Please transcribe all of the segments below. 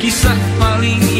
kisah paling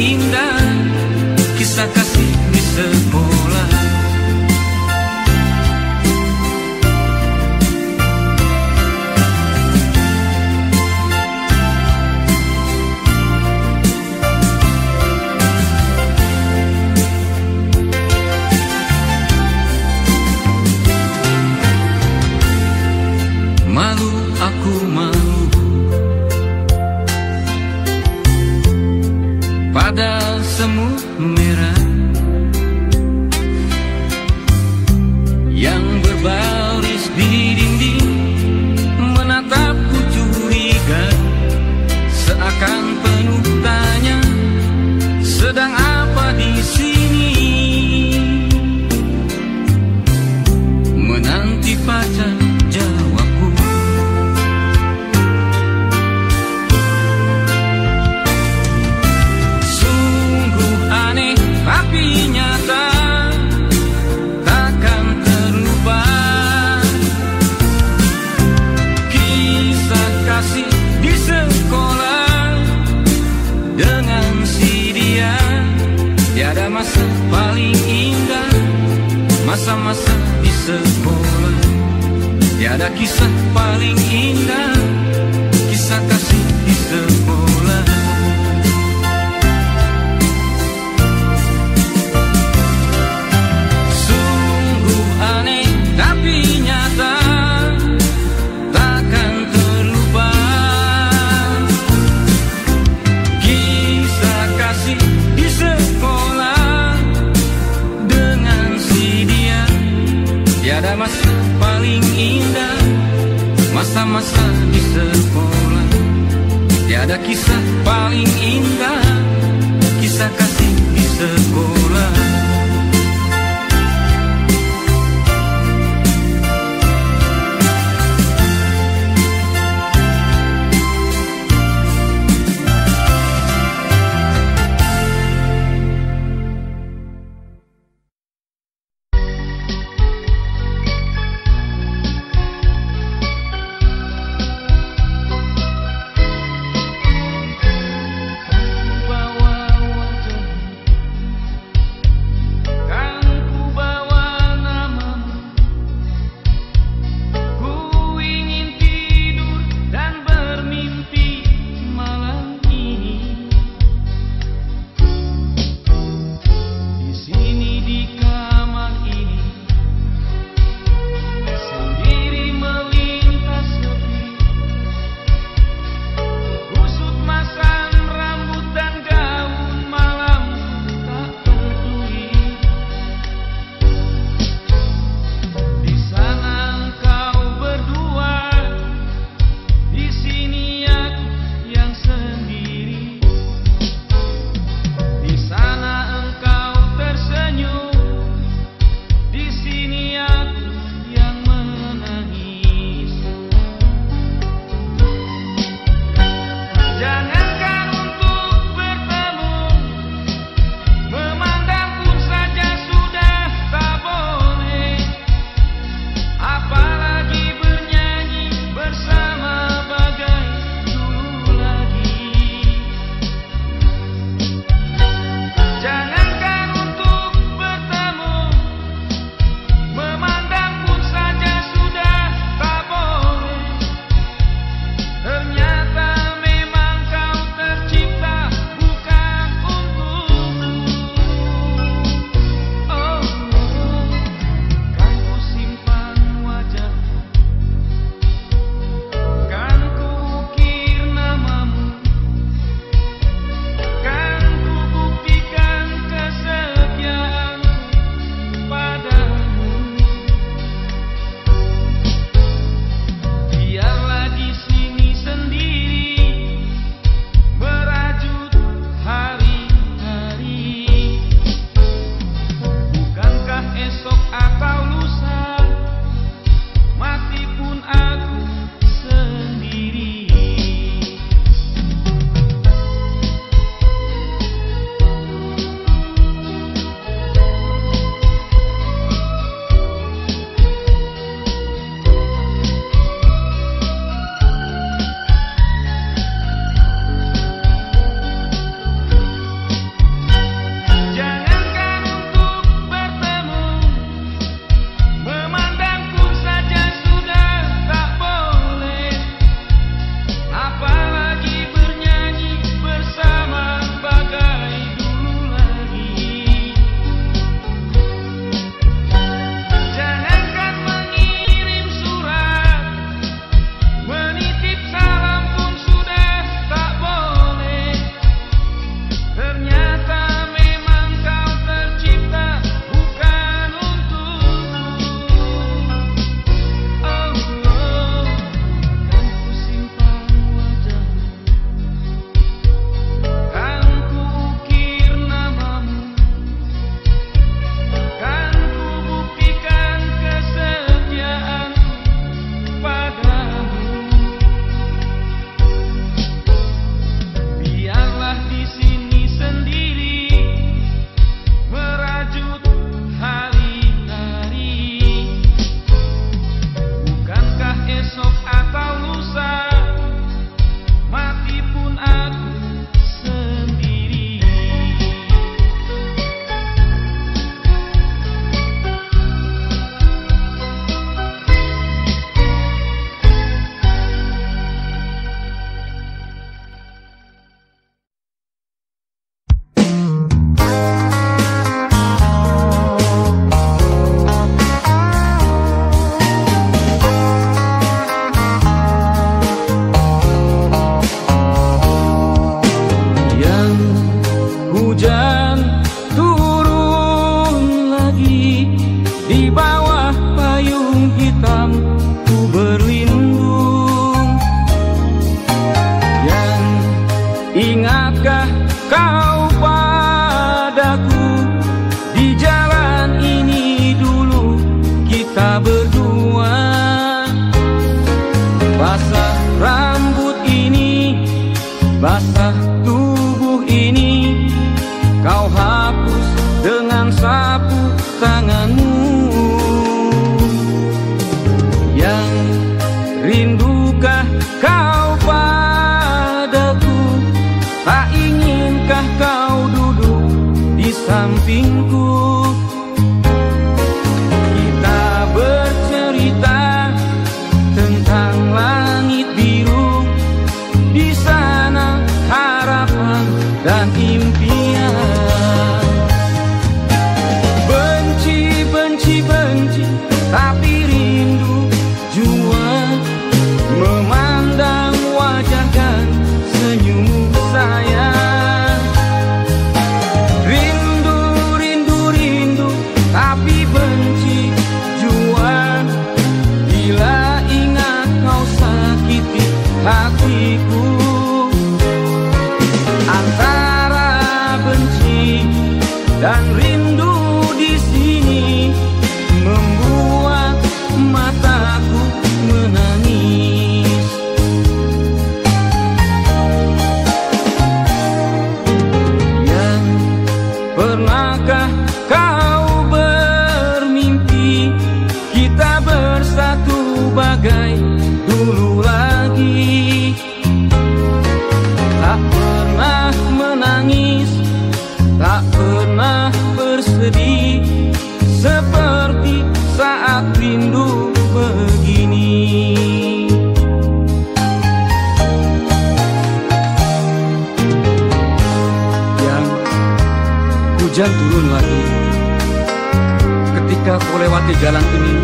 jalan ini,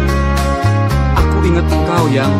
aku ingat engkau yang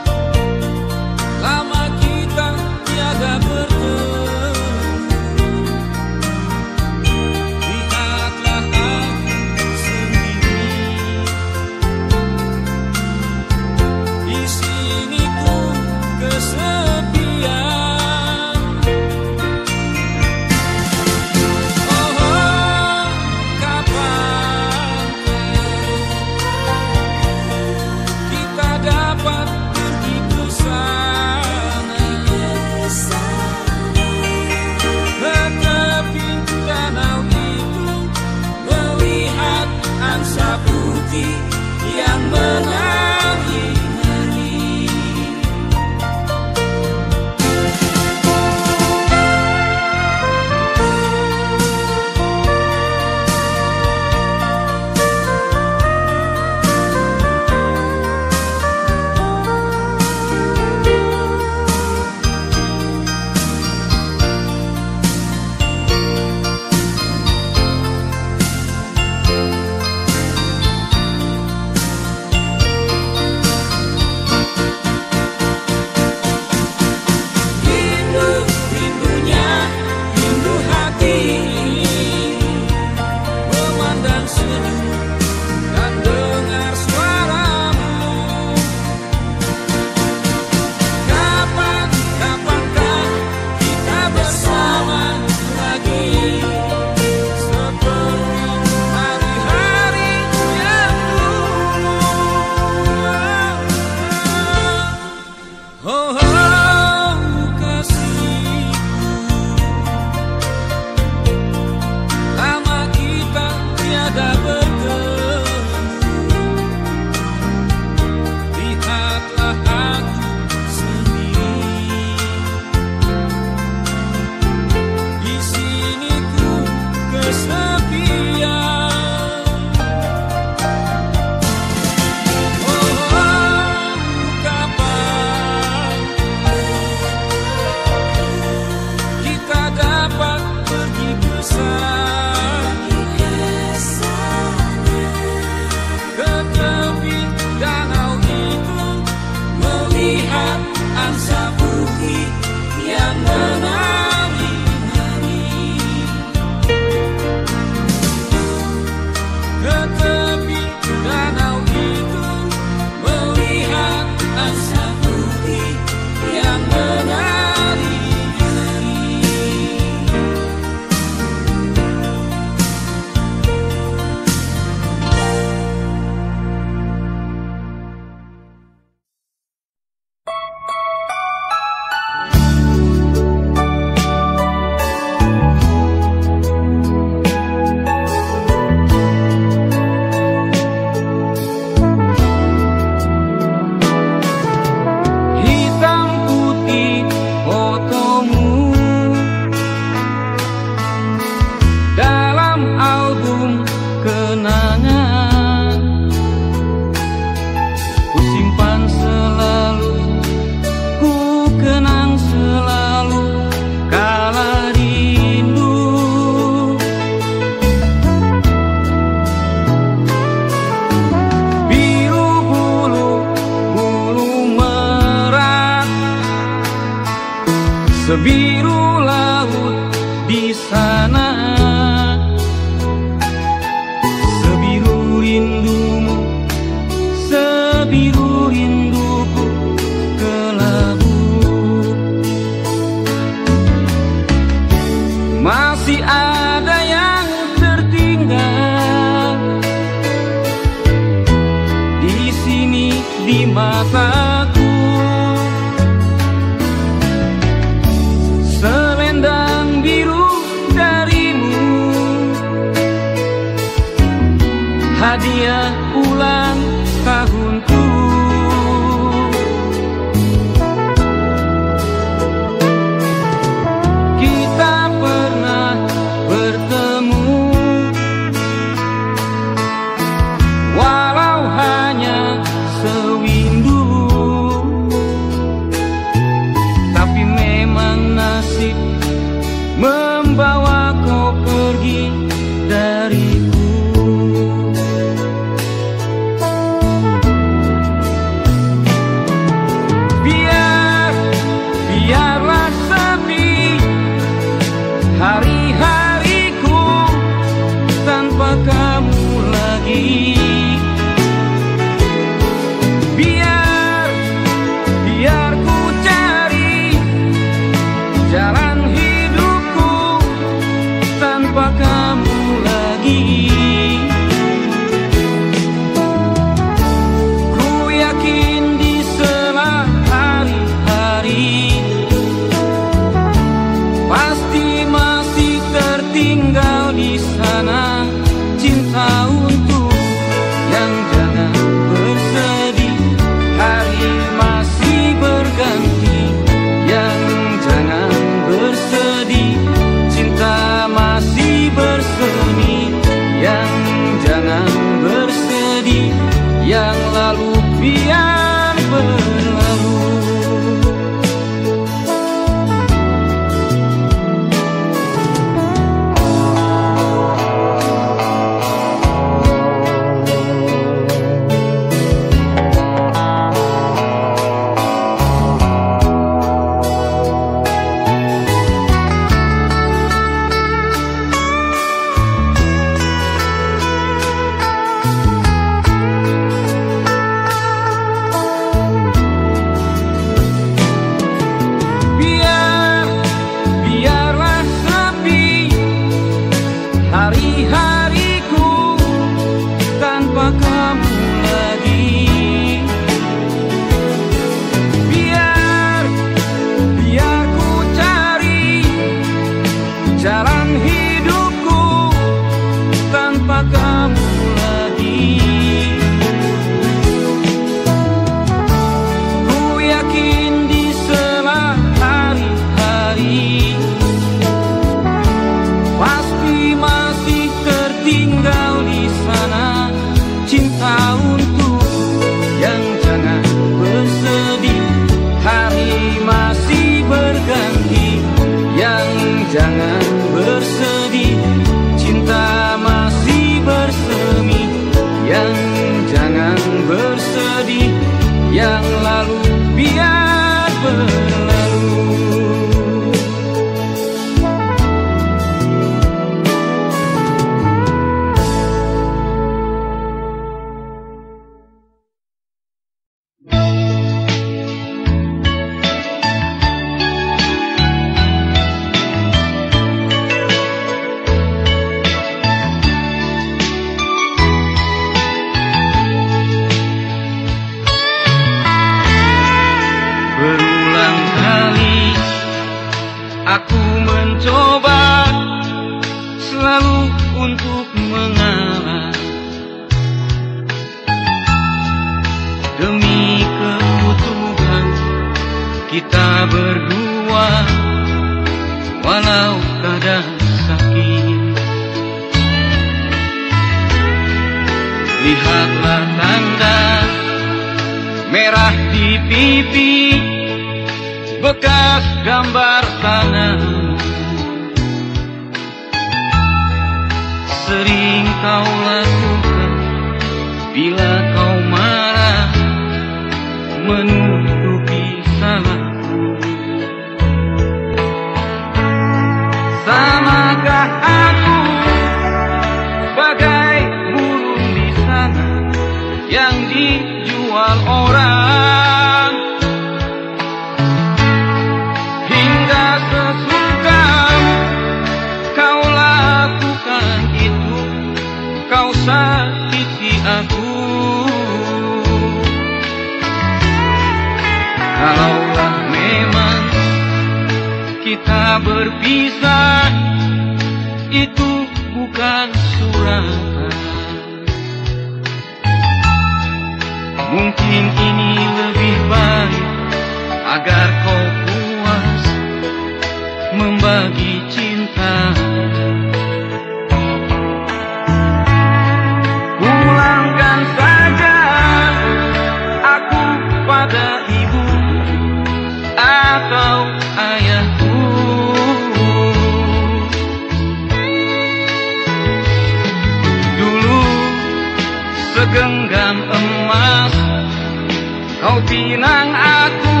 kau pinang aku.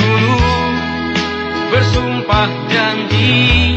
Dulu bersumpah janji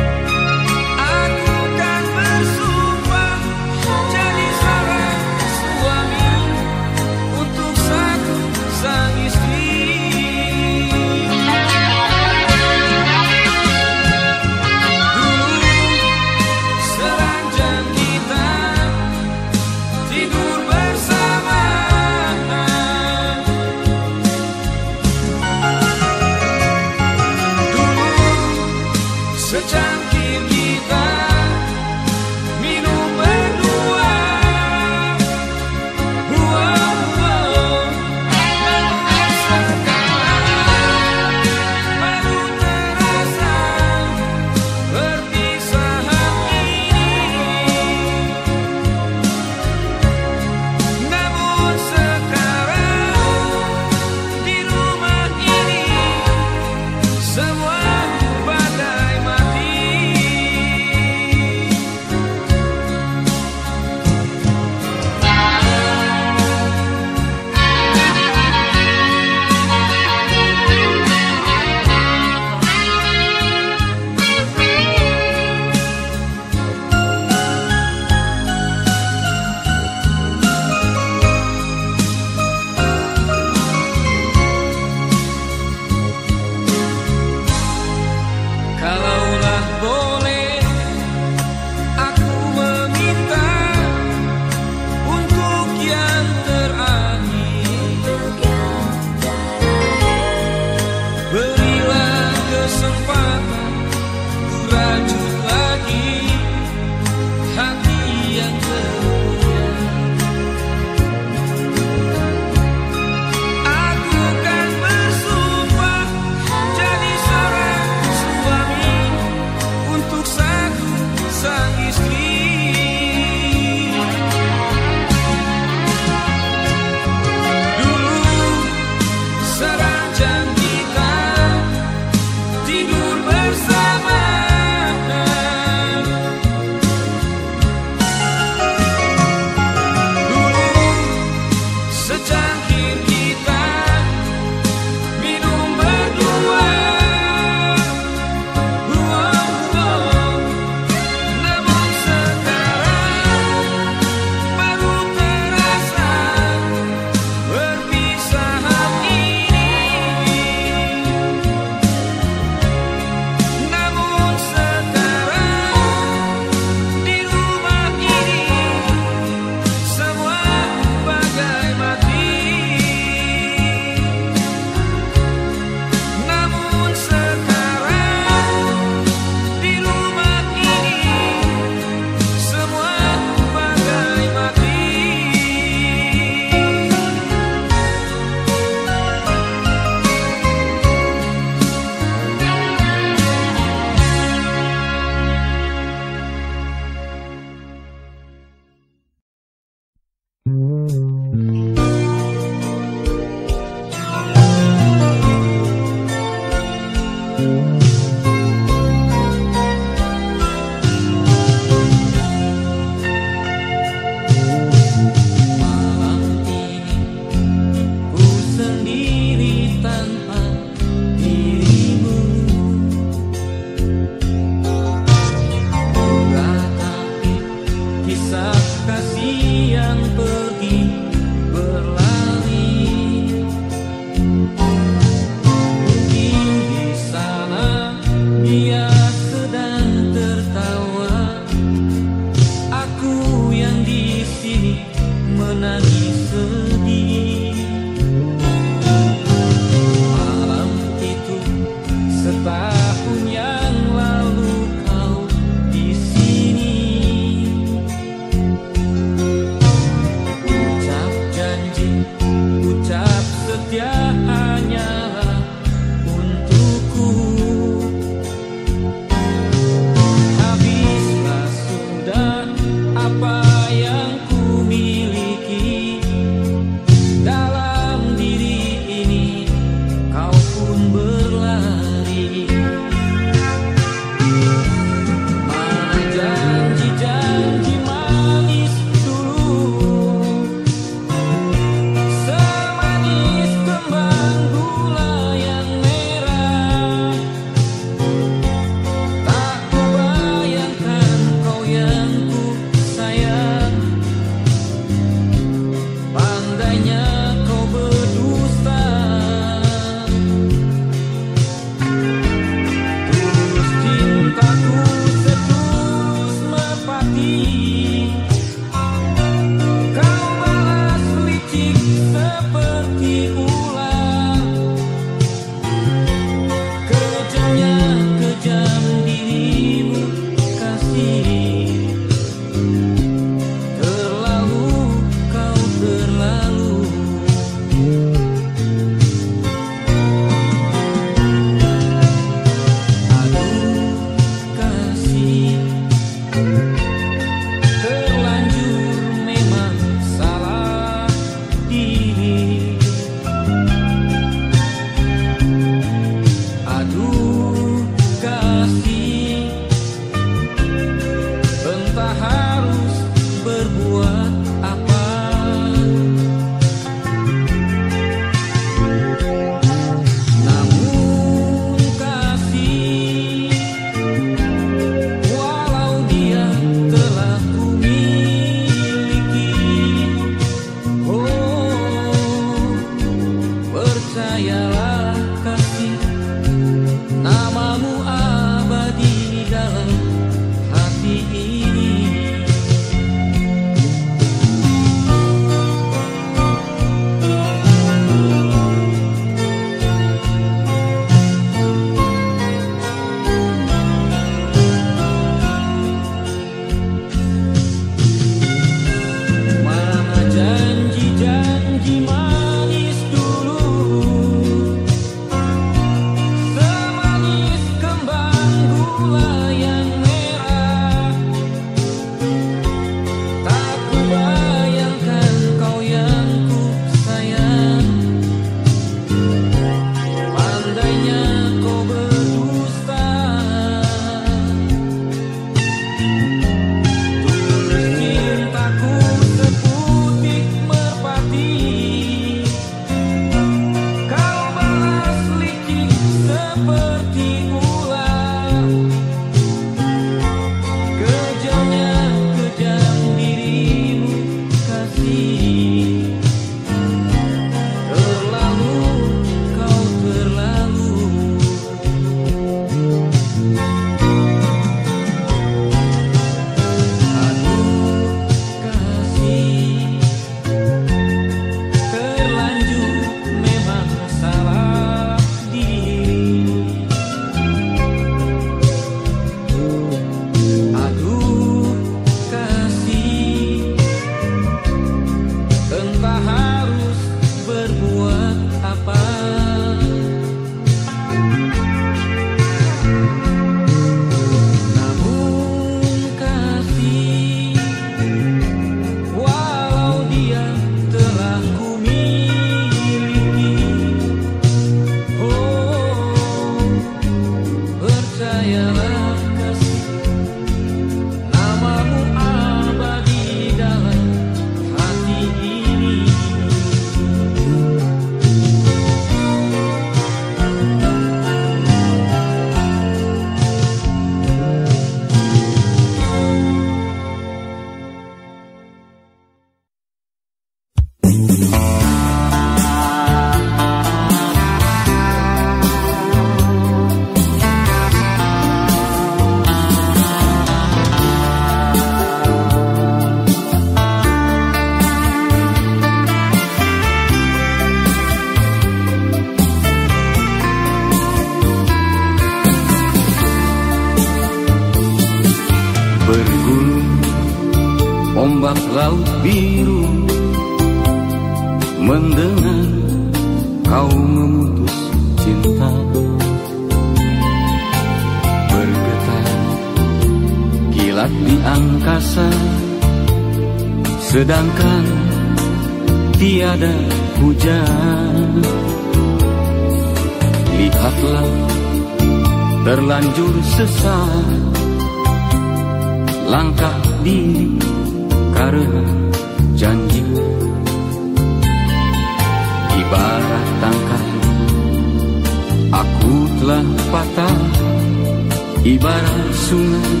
Ibarat sungai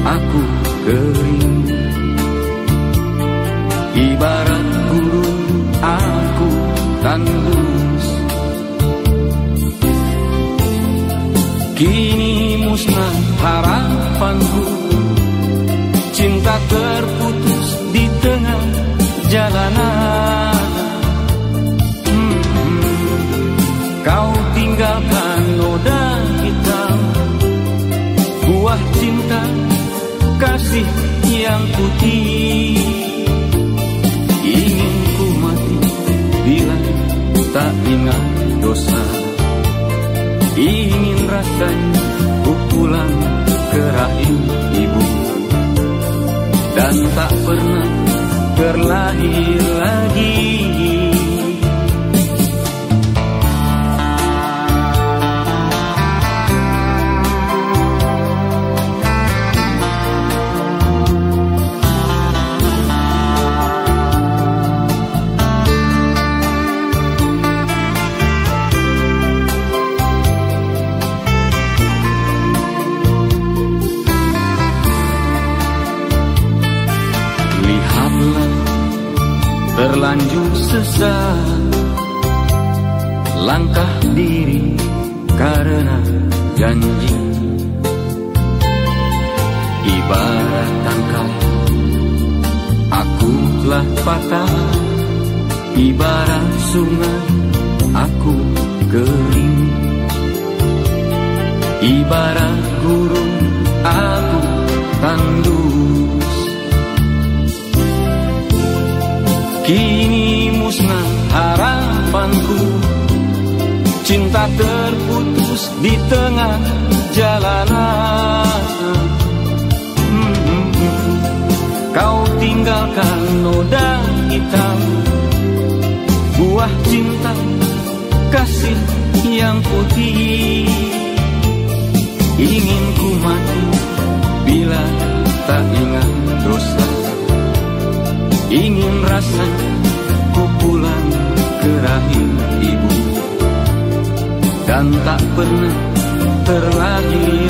aku kering. Ibarat burung aku tandus Kini yang putih. Ingin ku mati bila tak ingat dosa. Ingin rasanya ku pulang ke rahim ibu. Dan tak pernah terlahir lagi. susah. Langkah diri karena janji. Ibarat tangkai Aku telah patah. Ibarat sungai Aku kering. Ibarat gurun Aku tandus. Kini musnah harapanku. Cinta terputus di tengah jalanan. Mm-hmm. Kau tinggalkan noda hitam. Buah cinta kasih yang putih. Ingin ku mati bila tak ingat dosa. Ingin rasanya tak pernah terlagi